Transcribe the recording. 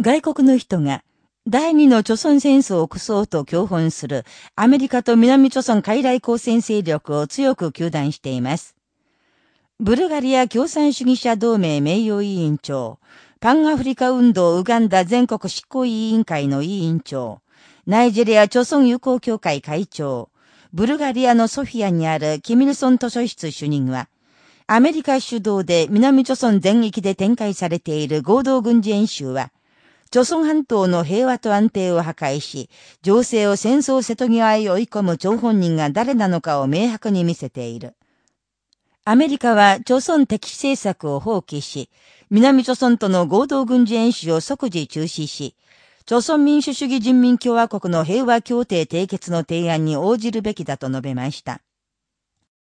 外国の人が第二の朝鮮戦争を起そうと共本するアメリカと南朝鮮海来交戦勢力を強く求断しています。ブルガリア共産主義者同盟名誉委員長、パンアフリカ運動ウガンダ全国執行委員会の委員長、ナイジェリア朝鮮友好協会会長、ブルガリアのソフィアにあるキミルソン図書室主任は、アメリカ主導で南朝鮮全域で展開されている合同軍事演習は、朝鮮半島の平和と安定を破壊し、情勢を戦争瀬戸際へ追い込む張本人が誰なのかを明白に見せている。アメリカは朝鮮敵視政策を放棄し、南朝鮮との合同軍事演習を即時中止し、朝鮮民主主義人民共和国の平和協定締結の提案に応じるべきだと述べました。